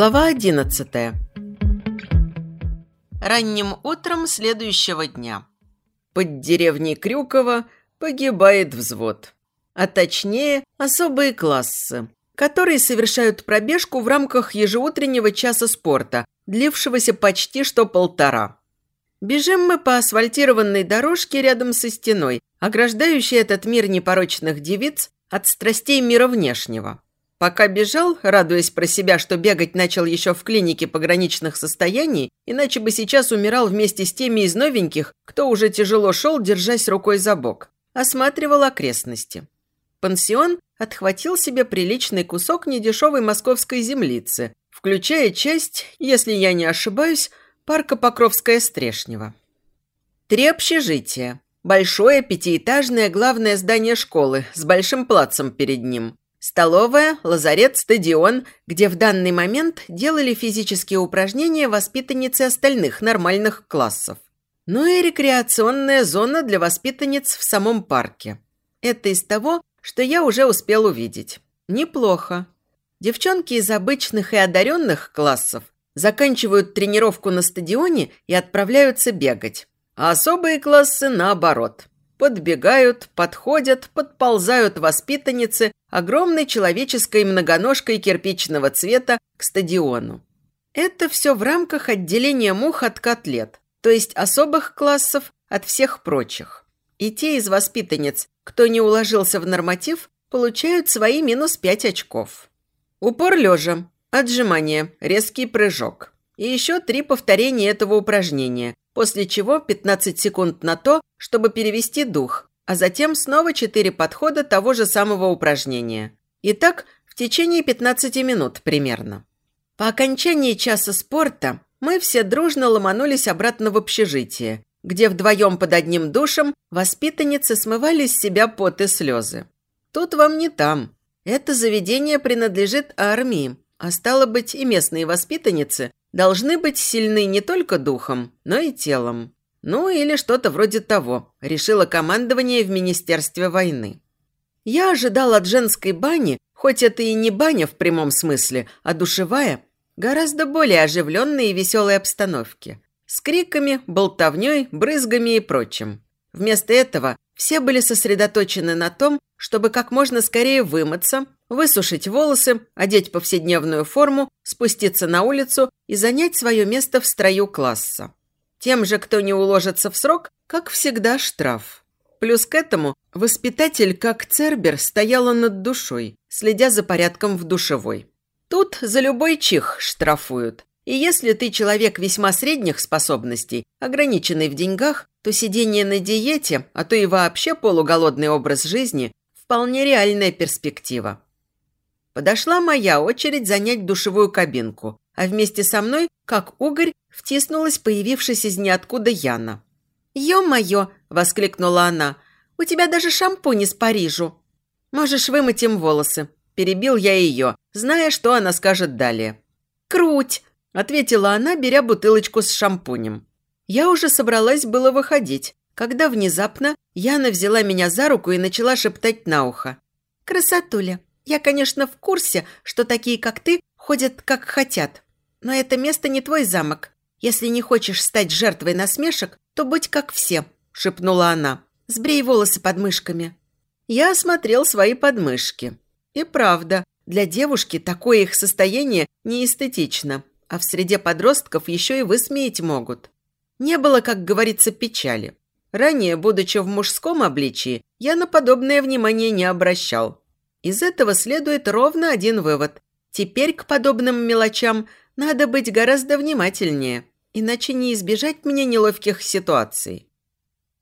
Глава 11 Ранним утром следующего дня. Под деревней Крюково погибает взвод. А точнее, особые классы, которые совершают пробежку в рамках ежеутреннего часа спорта, длившегося почти что полтора. Бежим мы по асфальтированной дорожке рядом со стеной, ограждающей этот мир непорочных девиц от страстей мира внешнего. Пока бежал, радуясь про себя, что бегать начал еще в клинике пограничных состояний, иначе бы сейчас умирал вместе с теми из новеньких, кто уже тяжело шел, держась рукой за бок. Осматривал окрестности. Пансион отхватил себе приличный кусок недешевой московской землицы, включая часть, если я не ошибаюсь, парка Покровская Стрешнева. Три общежития. Большое пятиэтажное главное здание школы с большим плацем перед ним. Столовая, лазарет, стадион, где в данный момент делали физические упражнения воспитанницы остальных нормальных классов. Ну и рекреационная зона для воспитанниц в самом парке. Это из того, что я уже успел увидеть. Неплохо. Девчонки из обычных и одаренных классов заканчивают тренировку на стадионе и отправляются бегать. А особые классы наоборот. Подбегают, подходят, подползают воспитанницы огромной человеческой многоножкой кирпичного цвета к стадиону. Это все в рамках отделения мух от котлет, то есть особых классов от всех прочих. И те из воспитанниц, кто не уложился в норматив, получают свои минус 5 очков. Упор лежа, отжимание, резкий прыжок. И еще три повторения этого упражнения, после чего 15 секунд на то, чтобы перевести дух, а затем снова 4 подхода того же самого упражнения. И так в течение 15 минут примерно. По окончании часа спорта мы все дружно ломанулись обратно в общежитие, где вдвоем под одним душем воспитанницы смывали с себя пот и слезы. Тут вам не там. Это заведение принадлежит армии, а стало быть и местные воспитанницы должны быть сильны не только духом, но и телом. Ну или что-то вроде того, решило командование в Министерстве войны. Я ожидал от женской бани, хоть это и не баня в прямом смысле, а душевая, гораздо более оживленной и веселой обстановки. С криками, болтовней, брызгами и прочим. Вместо этого все были сосредоточены на том, чтобы как можно скорее вымыться, высушить волосы, одеть повседневную форму, спуститься на улицу и занять свое место в строю класса. Тем же, кто не уложится в срок, как всегда, штраф. Плюс к этому воспитатель, как Цербер, стояла над душой, следя за порядком в душевой. Тут за любой чих штрафуют. И если ты человек весьма средних способностей, ограниченный в деньгах, то сидение на диете, а то и вообще полуголодный образ жизни – вполне реальная перспектива. Подошла моя очередь занять душевую кабинку, а вместе со мной, как угорь, втиснулась появившись из ниоткуда Яна. «Ё-моё!» – воскликнула она. «У тебя даже шампунь из Парижу!» «Можешь вымыть им волосы», – перебил я ее, зная, что она скажет далее. «Круть!» – ответила она, беря бутылочку с шампунем. Я уже собралась было выходить, когда внезапно Яна взяла меня за руку и начала шептать на ухо. «Красотуля, я, конечно, в курсе, что такие, как ты, ходят как хотят. Но это место не твой замок. Если не хочешь стать жертвой насмешек, то будь как все», – шепнула она. «Сбрей волосы под мышками». Я осмотрел свои подмышки. И правда, для девушки такое их состояние неэстетично, а в среде подростков еще и высмеять могут. Не было, как говорится, печали. Ранее, будучи в мужском обличии, я на подобное внимание не обращал. Из этого следует ровно один вывод. Теперь к подобным мелочам надо быть гораздо внимательнее, иначе не избежать мне неловких ситуаций.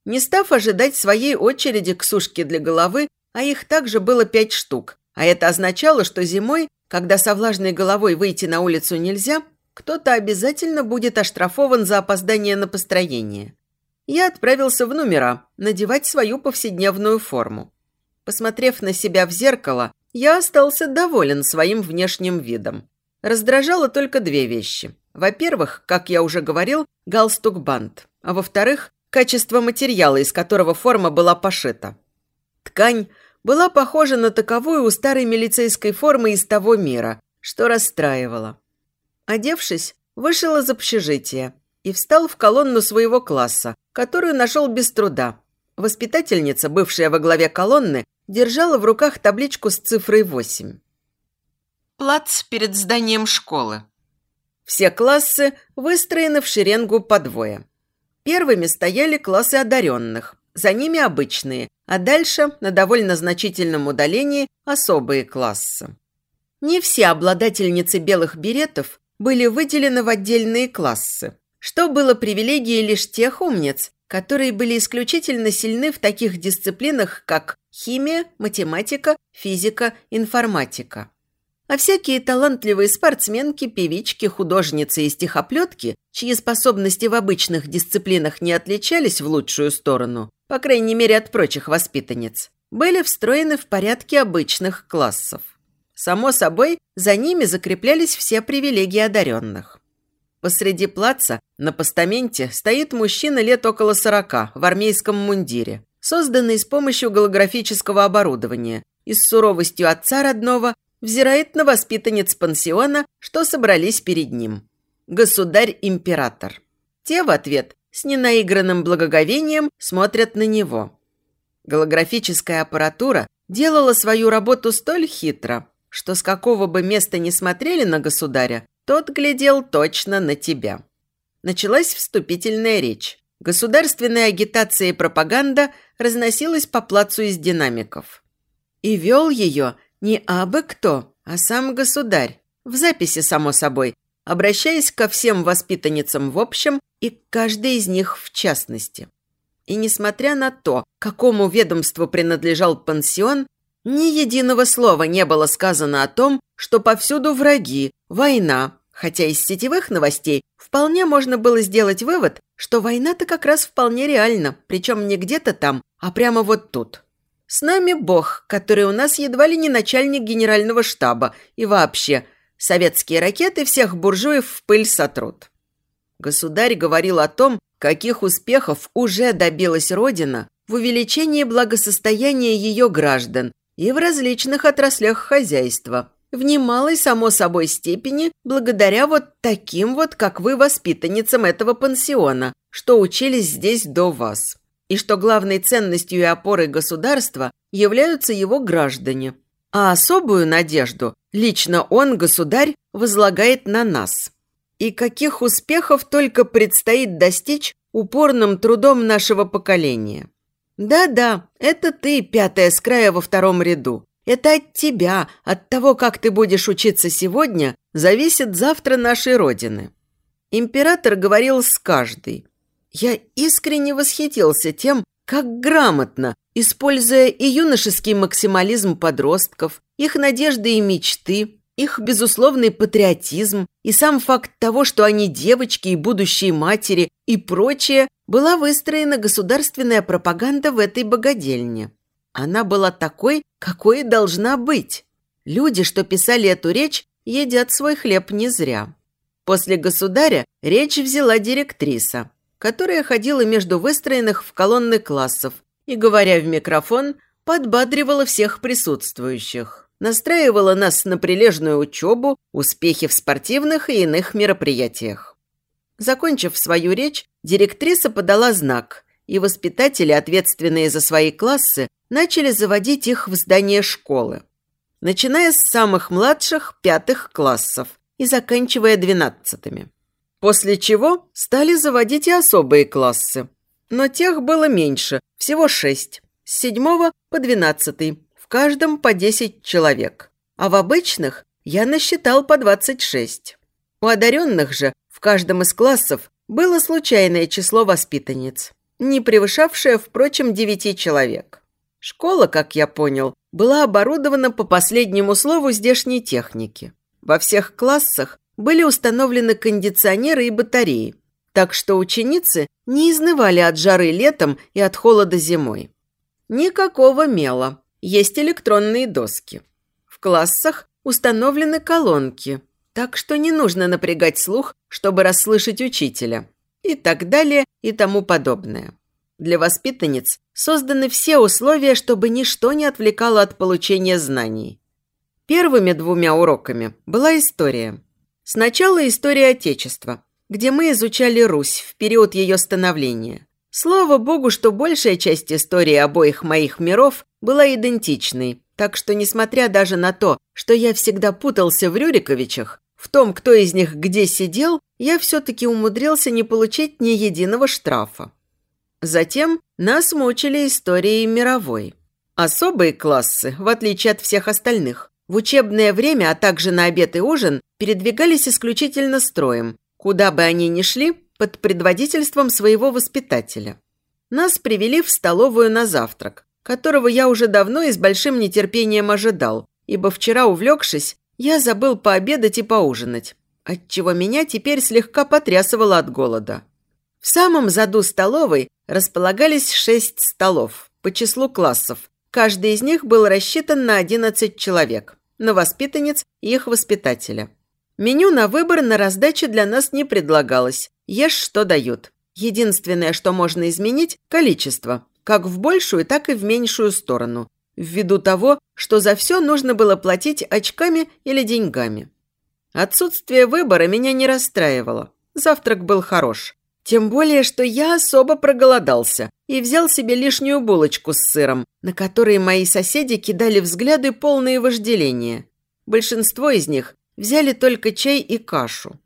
Не став ожидать своей очереди к сушке для головы, а их также было пять штук, а это означало, что зимой, когда со влажной головой выйти на улицу нельзя, кто-то обязательно будет оштрафован за опоздание на построение. Я отправился в номера надевать свою повседневную форму. Посмотрев на себя в зеркало, я остался доволен своим внешним видом. Раздражало только две вещи. Во-первых, как я уже говорил, галстук-бант. А во-вторых, качество материала, из которого форма была пошита. Ткань была похожа на таковую у старой милицейской формы из того мира, что расстраивало. Одевшись, вышел из общежития и встал в колонну своего класса, которую нашел без труда. Воспитательница, бывшая во главе колонны, держала в руках табличку с цифрой 8. Плац перед зданием школы. Все классы выстроены в шеренгу по двое. Первыми стояли классы одаренных, за ними обычные, а дальше, на довольно значительном удалении, особые классы. Не все обладательницы белых беретов были выделены в отдельные классы, что было привилегией лишь тех умниц, которые были исключительно сильны в таких дисциплинах, как химия, математика, физика, информатика. А всякие талантливые спортсменки, певички, художницы и стихоплетки, чьи способности в обычных дисциплинах не отличались в лучшую сторону, по крайней мере от прочих воспитанниц, были встроены в порядке обычных классов. Само собой, за ними закреплялись все привилегии одаренных. Посреди плаца на постаменте стоит мужчина лет около сорока в армейском мундире, созданный с помощью голографического оборудования и с суровостью отца родного взирает на воспитанниц пансиона, что собрались перед ним. Государь-император. Те в ответ с ненаигранным благоговением смотрят на него. Голографическая аппаратура делала свою работу столь хитро, что с какого бы места ни смотрели на государя, тот глядел точно на тебя. Началась вступительная речь. Государственная агитация и пропаганда разносилась по плацу из динамиков. И вел ее не абы кто, а сам государь. В записи, само собой, обращаясь ко всем воспитанницам в общем и к каждой из них в частности. И несмотря на то, какому ведомству принадлежал пансион, ни единого слова не было сказано о том, что повсюду враги, война, хотя из сетевых новостей вполне можно было сделать вывод, что война-то как раз вполне реальна, причем не где-то там, а прямо вот тут. С нами Бог, который у нас едва ли не начальник генерального штаба, и вообще, советские ракеты всех буржуев в пыль сотрут. Государь говорил о том, каких успехов уже добилась Родина в увеличении благосостояния ее граждан и в различных отраслях хозяйства, в немалой, само собой, степени благодаря вот таким вот, как вы, воспитанницам этого пансиона, что учились здесь до вас и что главной ценностью и опорой государства являются его граждане. А особую надежду лично он, государь, возлагает на нас. И каких успехов только предстоит достичь упорным трудом нашего поколения. Да-да, это ты, пятая с края во втором ряду. Это от тебя, от того, как ты будешь учиться сегодня, зависит завтра нашей Родины. Император говорил с каждой, я искренне восхитился тем, как грамотно, используя и юношеский максимализм подростков, их надежды и мечты, их безусловный патриотизм и сам факт того, что они девочки и будущие матери и прочее, была выстроена государственная пропаганда в этой богадельне. Она была такой, какой и должна быть. Люди, что писали эту речь, едят свой хлеб не зря. После государя речь взяла директриса которая ходила между выстроенных в колонны классов и, говоря в микрофон, подбадривала всех присутствующих. Настраивала нас на прилежную учебу, успехи в спортивных и иных мероприятиях. Закончив свою речь, директриса подала знак, и воспитатели, ответственные за свои классы, начали заводить их в здание школы. Начиная с самых младших пятых классов и заканчивая двенадцатыми. После чего стали заводить и особые классы. Но тех было меньше, всего шесть. С седьмого по двенадцатый, в каждом по десять человек. А в обычных я насчитал по двадцать шесть. У одаренных же в каждом из классов было случайное число воспитанниц, не превышавшее, впрочем, девяти человек. Школа, как я понял, была оборудована по последнему слову здешней техники. Во всех классах были установлены кондиционеры и батареи, так что ученицы не изнывали от жары летом и от холода зимой. Никакого мела, есть электронные доски. В классах установлены колонки, так что не нужно напрягать слух, чтобы расслышать учителя. И так далее, и тому подобное. Для воспитанниц созданы все условия, чтобы ничто не отвлекало от получения знаний. Первыми двумя уроками была история – Сначала история Отечества, где мы изучали Русь в период ее становления. Слава богу, что большая часть истории обоих моих миров была идентичной, так что, несмотря даже на то, что я всегда путался в Рюриковичах, в том, кто из них где сидел, я все-таки умудрился не получить ни единого штрафа. Затем нас мучили историей мировой. Особые классы, в отличие от всех остальных, в учебное время, а также на обед и ужин, передвигались исключительно строем, куда бы они ни шли, под предводительством своего воспитателя. Нас привели в столовую на завтрак, которого я уже давно и с большим нетерпением ожидал, ибо вчера, увлекшись, я забыл пообедать и поужинать, отчего меня теперь слегка потрясывало от голода. В самом заду столовой располагались шесть столов по числу классов. Каждый из них был рассчитан на 11 человек, на воспитанниц и их воспитателя. Меню на выбор на раздаче для нас не предлагалось. Ешь, что дают. Единственное, что можно изменить – количество, как в большую, так и в меньшую сторону, ввиду того, что за все нужно было платить очками или деньгами. Отсутствие выбора меня не расстраивало. Завтрак был хорош. Тем более, что я особо проголодался и взял себе лишнюю булочку с сыром, на которые мои соседи кидали взгляды полные вожделения. Большинство из них взяли только чай и кашу.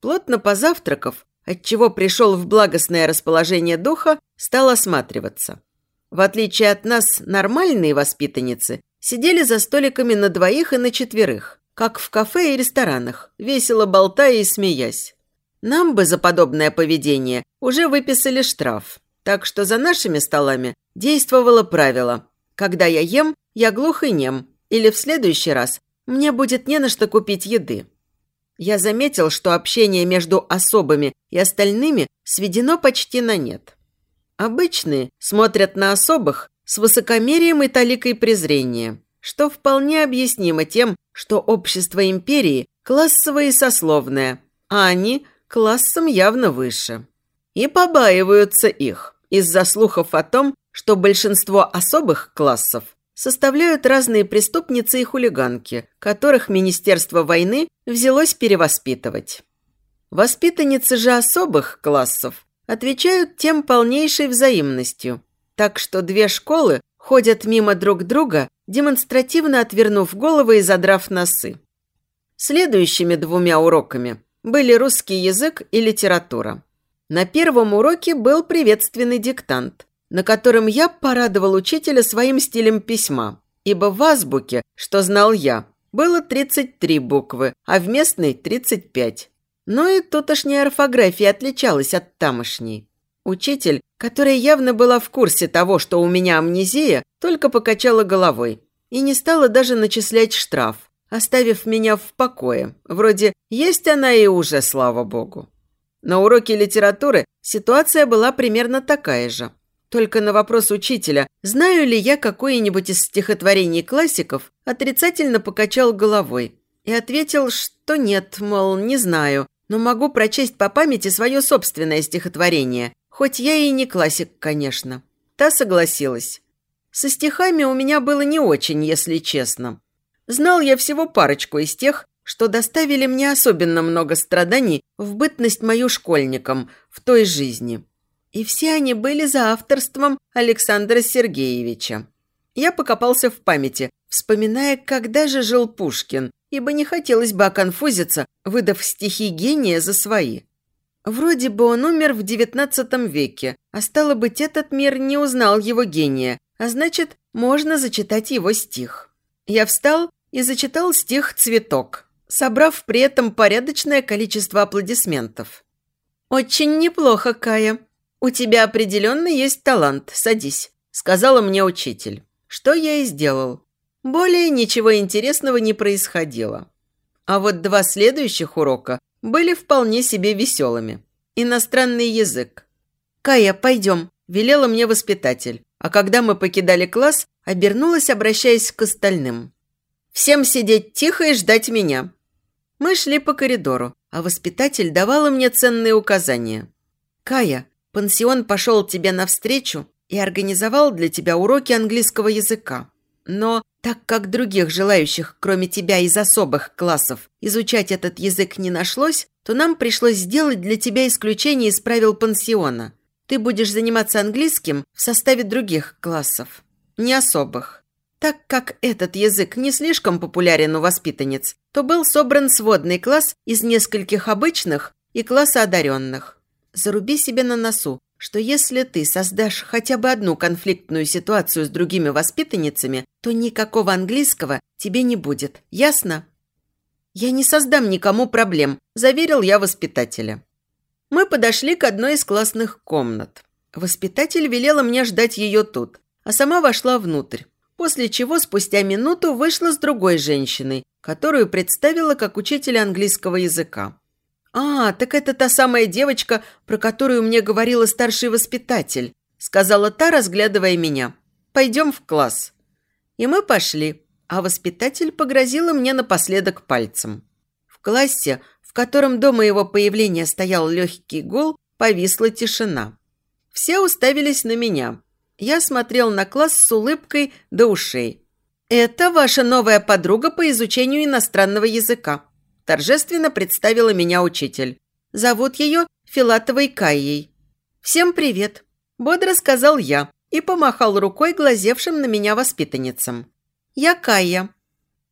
Плотно позавтракав, отчего пришел в благостное расположение духа, стал осматриваться. В отличие от нас, нормальные воспитанницы сидели за столиками на двоих и на четверых, как в кафе и ресторанах, весело болтая и смеясь. Нам бы за подобное поведение уже выписали штраф, так что за нашими столами действовало правило «когда я ем, я глух и нем, или в следующий раз мне будет не на что купить еды». Я заметил, что общение между особыми и остальными сведено почти на нет. Обычные смотрят на особых с высокомерием и таликой презрения, что вполне объяснимо тем, что общество империи классовое и сословное, а они классом явно выше. И побаиваются их из-за слухов о том, что большинство особых классов составляют разные преступницы и хулиганки, которых Министерство войны взялось перевоспитывать. Воспитанницы же особых классов отвечают тем полнейшей взаимностью. Так что две школы ходят мимо друг друга, демонстративно отвернув головы и задрав носы. Следующими двумя уроками были русский язык и литература. На первом уроке был приветственный диктант, на котором я порадовал учителя своим стилем письма, ибо в азбуке, что знал я, было 33 буквы, а в местной – 35. Но и тутошняя орфография отличалась от тамошней. Учитель, которая явно была в курсе того, что у меня амнезия, только покачала головой и не стала даже начислять штраф, оставив меня в покое. Вроде «есть она и уже, слава богу». На уроке литературы ситуация была примерно такая же. Только на вопрос учителя, знаю ли я какое-нибудь из стихотворений классиков, отрицательно покачал головой и ответил, что нет, мол, не знаю, но могу прочесть по памяти свое собственное стихотворение, хоть я и не классик, конечно. Та согласилась. Со стихами у меня было не очень, если честно. Знал я всего парочку из тех, что доставили мне особенно много страданий в бытность мою школьникам в той жизни. И все они были за авторством Александра Сергеевича. Я покопался в памяти, вспоминая, когда же жил Пушкин, ибо не хотелось бы оконфузиться, выдав стихи гения за свои. Вроде бы он умер в девятнадцатом веке, а стало быть, этот мир не узнал его гения, а значит, можно зачитать его стих. Я встал и зачитал стих «Цветок», собрав при этом порядочное количество аплодисментов. «Очень неплохо, Кая. У тебя определенно есть талант. Садись», – сказала мне учитель. Что я и сделал. Более ничего интересного не происходило. А вот два следующих урока были вполне себе веселыми. Иностранный язык. «Кая, пойдем», – велела мне воспитатель. А когда мы покидали класс, обернулась, обращаясь к остальным. «Всем сидеть тихо и ждать меня». Мы шли по коридору, а воспитатель давала мне ценные указания. «Кая, пансион пошел тебе навстречу и организовал для тебя уроки английского языка. Но так как других желающих, кроме тебя из особых классов, изучать этот язык не нашлось, то нам пришлось сделать для тебя исключение из правил пансиона. Ты будешь заниматься английским в составе других классов, не особых. Так как этот язык не слишком популярен у воспитанниц, то был собран сводный класс из нескольких обычных и класса одаренных. Заруби себе на носу, что если ты создашь хотя бы одну конфликтную ситуацию с другими воспитанницами, то никакого английского тебе не будет. Ясно? Я не создам никому проблем, заверил я воспитателя. Мы подошли к одной из классных комнат. Воспитатель велела мне ждать ее тут, а сама вошла внутрь, после чего спустя минуту вышла с другой женщиной, которую представила как учителя английского языка. «А, так это та самая девочка, про которую мне говорила старший воспитатель», сказала та, разглядывая меня. «Пойдем в класс». И мы пошли, а воспитатель погрозила мне напоследок пальцем. В классе, в котором до моего появления стоял легкий гул, повисла тишина. Все уставились на меня. Я смотрел на класс с улыбкой до ушей. «Это ваша новая подруга по изучению иностранного языка», торжественно представила меня учитель. Зовут ее Филатовой Кайей. «Всем привет!» – бодро сказал я и помахал рукой глазевшим на меня воспитанницам. «Я Кая».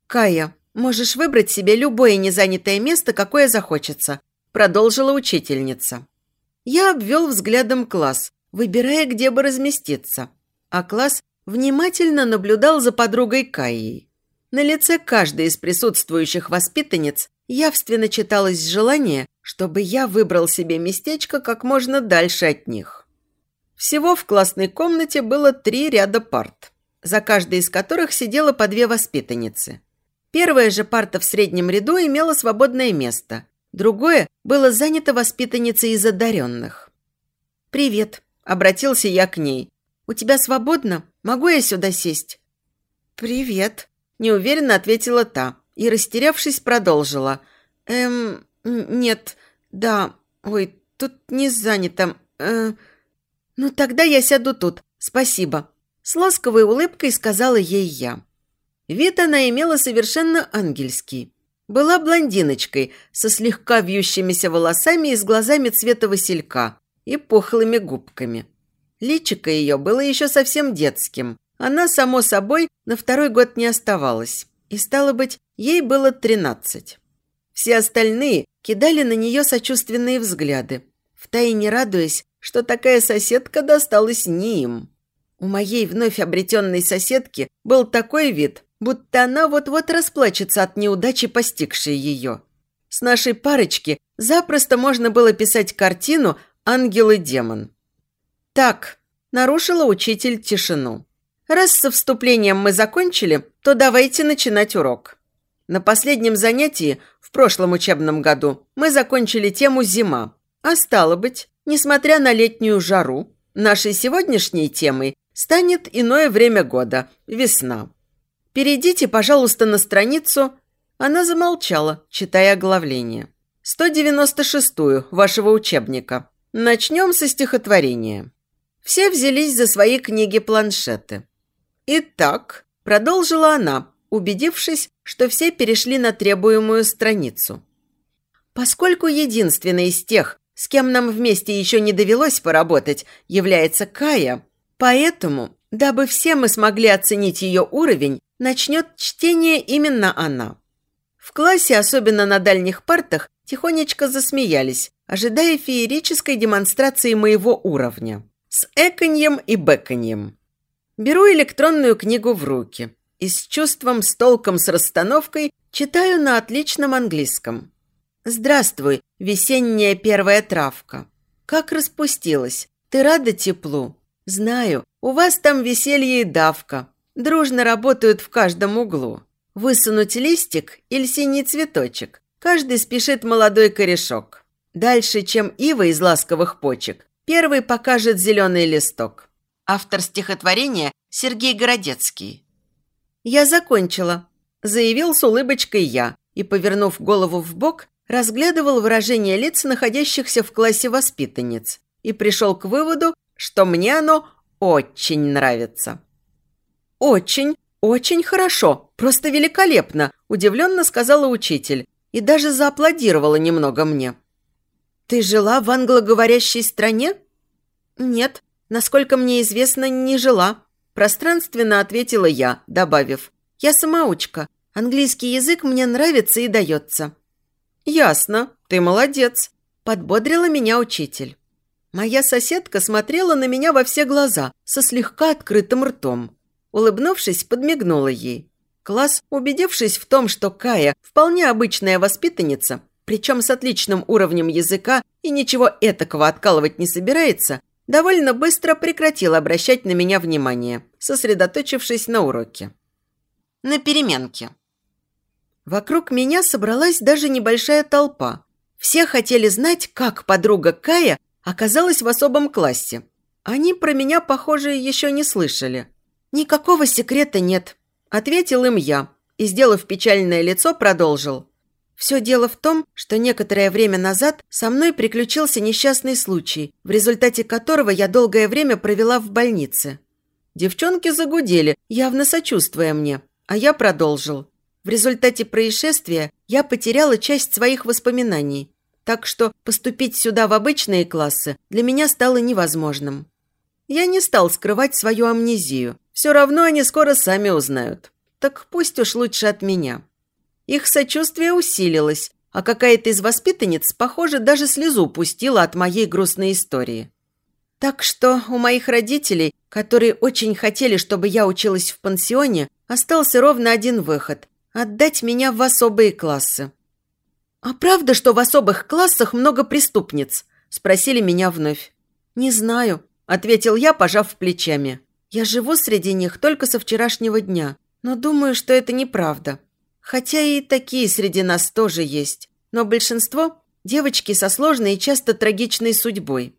«Кая, можешь выбрать себе любое незанятое место, какое захочется», – продолжила учительница. Я обвел взглядом класс, выбирая, где бы разместиться, а класс внимательно наблюдал за подругой Каей. На лице каждой из присутствующих воспитанниц явственно читалось желание, чтобы я выбрал себе местечко как можно дальше от них. Всего в классной комнате было три ряда парт, за каждой из которых сидело по две воспитанницы. Первая же парта в среднем ряду имела свободное место, другое было занято воспитанницей из одаренных. «Привет», – обратился я к ней. «У тебя свободно? Могу я сюда сесть?» «Привет», – неуверенно ответила та и, растерявшись, продолжила. «Эм, нет, да, ой, тут не занято. Э, ну, тогда я сяду тут, спасибо». С ласковой улыбкой сказала ей я. Вид она имела совершенно ангельский. Была блондиночкой со слегка вьющимися волосами и с глазами цвета василька и пухлыми губками. Личико ее было еще совсем детским. Она, само собой, на второй год не оставалась. И, стало быть, ей было тринадцать. Все остальные кидали на нее сочувственные взгляды, втайне радуясь, что такая соседка досталась не им. У моей вновь обретенной соседки был такой вид, будто она вот-вот расплачется от неудачи, постигшей ее. С нашей парочки запросто можно было писать картину «Ангел и демон». «Так», – нарушила учитель тишину. Раз со вступлением мы закончили, то давайте начинать урок. На последнем занятии в прошлом учебном году мы закончили тему «Зима». А стало быть, несмотря на летнюю жару, нашей сегодняшней темой станет иное время года – весна. Перейдите, пожалуйста, на страницу. Она замолчала, читая оглавление. 196-ю вашего учебника. Начнем со стихотворения. Все взялись за свои книги-планшеты. «Итак», – продолжила она, убедившись, что все перешли на требуемую страницу. «Поскольку единственной из тех, с кем нам вместе еще не довелось поработать, является Кая, поэтому, дабы все мы смогли оценить ее уровень, начнет чтение именно она». В классе, особенно на дальних партах, тихонечко засмеялись, ожидая феерической демонстрации моего уровня. С эканьем и бэканьем. Беру электронную книгу в руки и с чувством, с толком, с расстановкой читаю на отличном английском. «Здравствуй, весенняя первая травка. Как распустилась? Ты рада теплу? Знаю, у вас там веселье и давка. Дружно работают в каждом углу. Высунуть листик или синий цветочек. Каждый спешит молодой корешок. Дальше, чем ива из ласковых почек, первый покажет зеленый листок. Автор стихотворения Сергей Городецкий. «Я закончила», – заявил с улыбочкой я и, повернув голову в бок, разглядывал выражение лиц находящихся в классе воспитанниц и пришел к выводу, что мне оно очень нравится. «Очень», «Очень хорошо, просто великолепно», – удивленно сказала учитель и даже зааплодировала немного мне. «Ты жила в англоговорящей стране?» «Нет, насколько мне известно, не жила», – пространственно ответила я, добавив. «Я самоучка. Английский язык мне нравится и дается». «Ясно, ты молодец», – подбодрила меня учитель. Моя соседка смотрела на меня во все глаза, со слегка открытым ртом. Улыбнувшись, подмигнула ей. Класс, убедившись в том, что Кая вполне обычная воспитанница, причем с отличным уровнем языка и ничего этакого откалывать не собирается, довольно быстро прекратил обращать на меня внимание, сосредоточившись на уроке. На переменке. Вокруг меня собралась даже небольшая толпа. Все хотели знать, как подруга Кая оказалась в особом классе. Они про меня, похоже, еще не слышали. «Никакого секрета нет», – ответил им я и, сделав печальное лицо, продолжил. Все дело в том, что некоторое время назад со мной приключился несчастный случай, в результате которого я долгое время провела в больнице. Девчонки загудели, явно сочувствуя мне, а я продолжил. В результате происшествия я потеряла часть своих воспоминаний, так что поступить сюда в обычные классы для меня стало невозможным. Я не стал скрывать свою амнезию, все равно они скоро сами узнают. Так пусть уж лучше от меня. Их сочувствие усилилось, а какая-то из воспитанниц, похоже, даже слезу пустила от моей грустной истории. Так что у моих родителей, которые очень хотели, чтобы я училась в пансионе, остался ровно один выход – отдать меня в особые классы. «А правда, что в особых классах много преступниц?» – спросили меня вновь. «Не знаю», – ответил я, пожав плечами. «Я живу среди них только со вчерашнего дня, но думаю, что это неправда. Хотя и такие среди нас тоже есть. Но большинство – девочки со сложной и часто трагичной судьбой.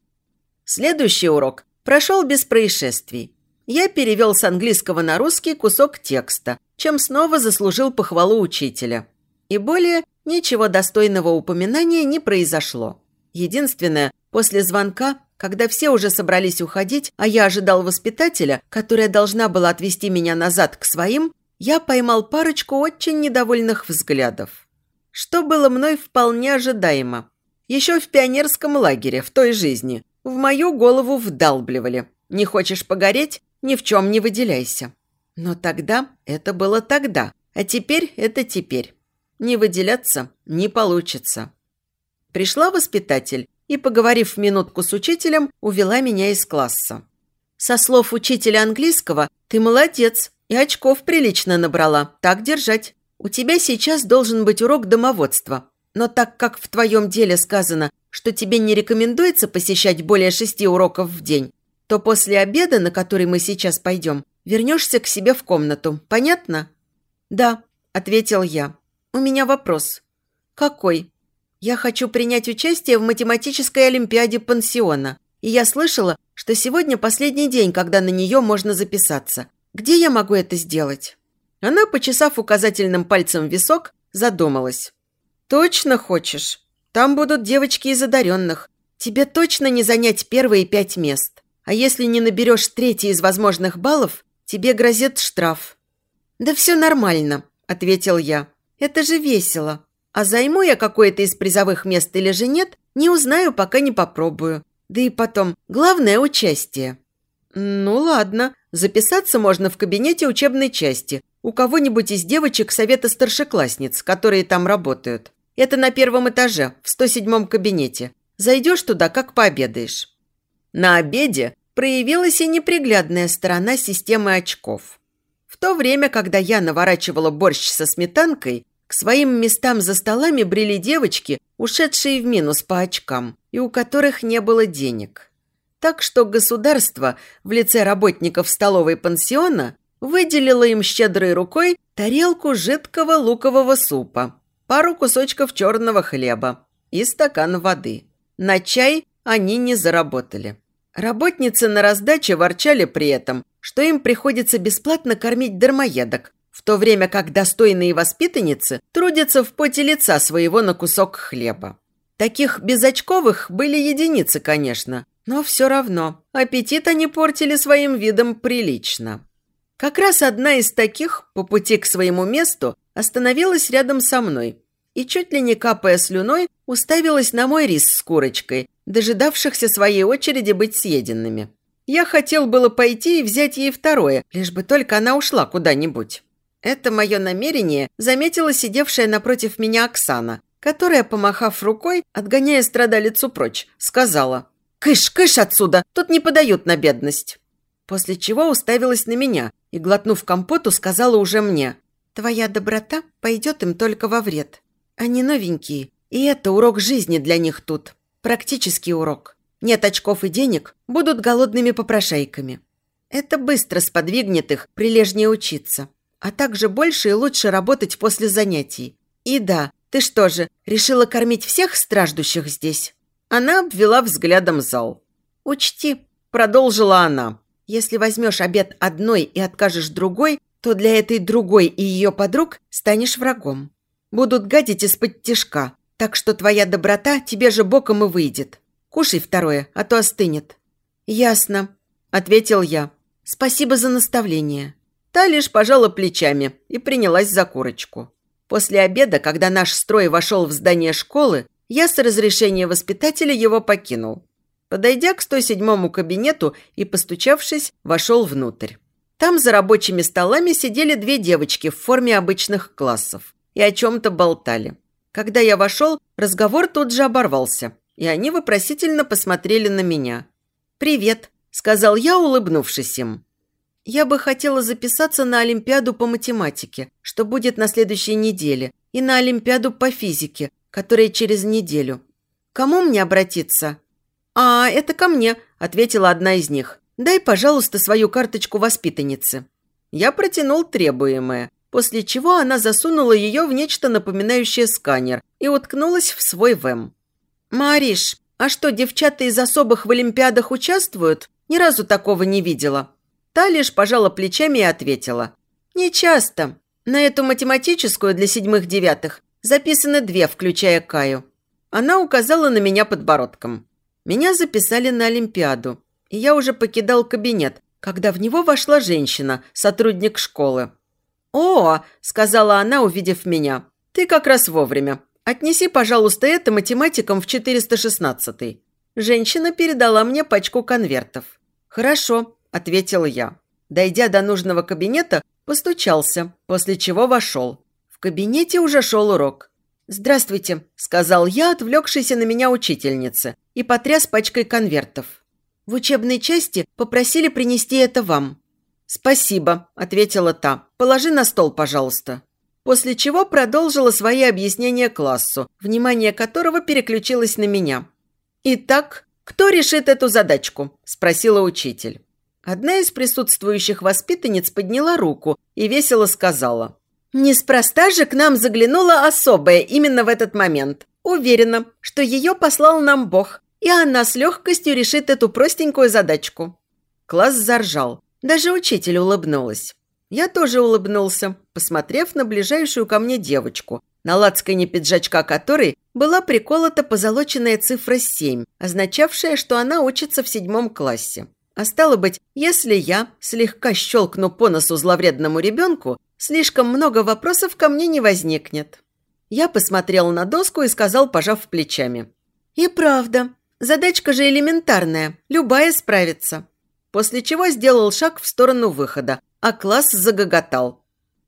Следующий урок прошел без происшествий. Я перевел с английского на русский кусок текста, чем снова заслужил похвалу учителя. И более ничего достойного упоминания не произошло. Единственное, после звонка, когда все уже собрались уходить, а я ожидал воспитателя, которая должна была отвезти меня назад к своим, я поймал парочку очень недовольных взглядов. Что было мной вполне ожидаемо. Еще в пионерском лагере, в той жизни, в мою голову вдалбливали. Не хочешь погореть? Ни в чем не выделяйся. Но тогда это было тогда, а теперь это теперь. Не выделяться не получится. Пришла воспитатель и, поговорив минутку с учителем, увела меня из класса. Со слов учителя английского, ты молодец, и очков прилично набрала. Так держать. У тебя сейчас должен быть урок домоводства. Но так как в твоем деле сказано, что тебе не рекомендуется посещать более шести уроков в день, то после обеда, на который мы сейчас пойдем, вернешься к себе в комнату. Понятно?» «Да», – ответил я. «У меня вопрос». «Какой?» «Я хочу принять участие в математической олимпиаде пансиона, и я слышала, что сегодня последний день, когда на нее можно записаться. Где я могу это сделать?» Она, почесав указательным пальцем висок, задумалась. «Точно хочешь? Там будут девочки из одаренных. Тебе точно не занять первые пять мест. А если не наберешь третий из возможных баллов, тебе грозит штраф». «Да все нормально», – ответил я. «Это же весело. А займу я какое-то из призовых мест или же нет, не узнаю, пока не попробую. Да и потом, главное – участие». «Ну ладно, записаться можно в кабинете учебной части у кого-нибудь из девочек совета старшеклассниц, которые там работают. Это на первом этаже, в 107-м кабинете. Зайдешь туда, как пообедаешь». На обеде проявилась и неприглядная сторона системы очков. В то время, когда я наворачивала борщ со сметанкой, к своим местам за столами брели девочки, ушедшие в минус по очкам, и у которых не было денег. Так что государство в лице работников столовой пансиона выделило им щедрой рукой тарелку жидкого лукового супа, пару кусочков черного хлеба и стакан воды. На чай они не заработали. Работницы на раздаче ворчали при этом, что им приходится бесплатно кормить дармоедок, в то время как достойные воспитанницы трудятся в поте лица своего на кусок хлеба. Таких безочковых были единицы, конечно, но все равно аппетит они портили своим видом прилично. Как раз одна из таких по пути к своему месту остановилась рядом со мной и, чуть ли не капая слюной, уставилась на мой рис с курочкой, дожидавшихся своей очереди быть съеденными. Я хотел было пойти и взять ей второе, лишь бы только она ушла куда-нибудь. Это мое намерение заметила сидевшая напротив меня Оксана, которая, помахав рукой, отгоняя страдалицу прочь, сказала «Кыш, кыш отсюда, тут не подают на бедность». После чего уставилась на меня и, глотнув компоту, сказала уже мне «Твоя доброта пойдет им только во вред. Они новенькие, и это урок жизни для них тут. Практический урок. Нет очков и денег, будут голодными попрошайками. Это быстро сподвигнет их прилежнее учиться, а также больше и лучше работать после занятий. И да, ты что же, решила кормить всех страждущих здесь?» Она обвела взглядом зал. «Учти», – продолжила она, – «если возьмешь обед одной и откажешь другой, то для этой другой и ее подруг станешь врагом. Будут гадить из-под тишка, так что твоя доброта тебе же боком и выйдет. Кушай второе, а то остынет». «Ясно», – ответил я. «Спасибо за наставление». Та лишь пожала плечами и принялась за курочку. После обеда, когда наш строй вошел в здание школы, я с разрешения воспитателя его покинул. Подойдя к 107-му кабинету и постучавшись, вошел внутрь. Там за рабочими столами сидели две девочки в форме обычных классов и о чем-то болтали. Когда я вошел, разговор тут же оборвался, и они вопросительно посмотрели на меня. «Привет», – сказал я, улыбнувшись им. «Я бы хотела записаться на Олимпиаду по математике, что будет на следующей неделе, и на Олимпиаду по физике, которая через неделю. Кому мне обратиться?» «А, это ко мне», – ответила одна из них. «Дай, пожалуйста, свою карточку воспитанницы». Я протянул требуемое, после чего она засунула ее в нечто напоминающее сканер и уткнулась в свой ВЭМ. «Мариш, а что, девчата из особых в Олимпиадах участвуют? Ни разу такого не видела». Та лишь пожала плечами и ответила. «Не часто. На эту математическую для седьмых-девятых записаны две, включая Каю». Она указала на меня подбородком. Меня записали на Олимпиаду, и я уже покидал кабинет, когда в него вошла женщина, сотрудник школы. «О!» – сказала она, увидев меня. «Ты как раз вовремя. «Отнеси, пожалуйста, это математикам в 416-й». Женщина передала мне пачку конвертов. «Хорошо», – ответил я. Дойдя до нужного кабинета, постучался, после чего вошел. В кабинете уже шел урок. «Здравствуйте», – сказал я, отвлекшийся на меня учительнице, и потряс пачкой конвертов. «В учебной части попросили принести это вам». «Спасибо», – ответила та. «Положи на стол, пожалуйста» после чего продолжила свои объяснения классу, внимание которого переключилось на меня. «Итак, кто решит эту задачку?» – спросила учитель. Одна из присутствующих воспитанниц подняла руку и весело сказала. «Неспроста же к нам заглянула особая именно в этот момент. Уверена, что ее послал нам Бог, и она с легкостью решит эту простенькую задачку». Класс заржал. Даже учитель улыбнулась. Я тоже улыбнулся, посмотрев на ближайшую ко мне девочку, на лацкане пиджачка которой была приколота позолоченная цифра 7, означавшая, что она учится в седьмом классе. А стало быть, если я слегка щелкну по носу зловредному ребенку, слишком много вопросов ко мне не возникнет. Я посмотрел на доску и сказал, пожав плечами. «И правда, задачка же элементарная, любая справится». После чего сделал шаг в сторону выхода, а класс загоготал.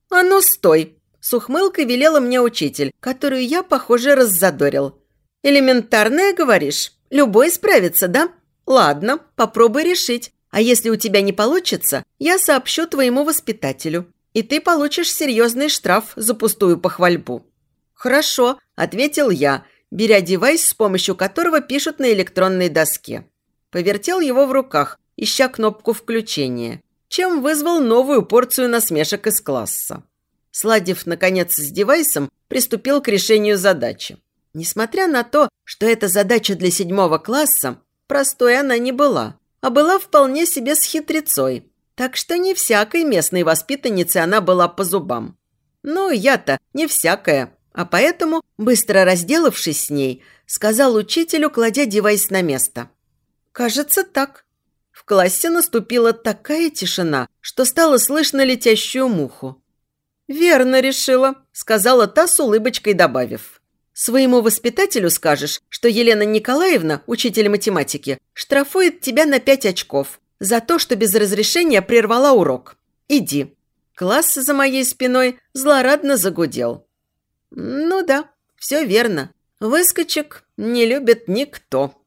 «А ну, стой!» – с ухмылкой велела мне учитель, которую я, похоже, раззадорил. «Элементарное, говоришь? Любой справится, да? Ладно, попробуй решить. А если у тебя не получится, я сообщу твоему воспитателю, и ты получишь серьезный штраф за пустую похвальбу». «Хорошо», – ответил я, беря девайс, с помощью которого пишут на электронной доске. Повертел его в руках, ища кнопку включения чем вызвал новую порцию насмешек из класса. Сладив, наконец, с девайсом, приступил к решению задачи. Несмотря на то, что эта задача для седьмого класса, простой она не была, а была вполне себе с хитрецой, так что не всякой местной воспитаннице она была по зубам. Ну, я-то не всякая, а поэтому, быстро разделавшись с ней, сказал учителю, кладя девайс на место. «Кажется, так». В классе наступила такая тишина, что стало слышно летящую муху. «Верно решила», – сказала та с улыбочкой добавив. «Своему воспитателю скажешь, что Елена Николаевна, учитель математики, штрафует тебя на пять очков за то, что без разрешения прервала урок. Иди». Класс за моей спиной злорадно загудел. «Ну да, все верно. Выскочек не любит никто».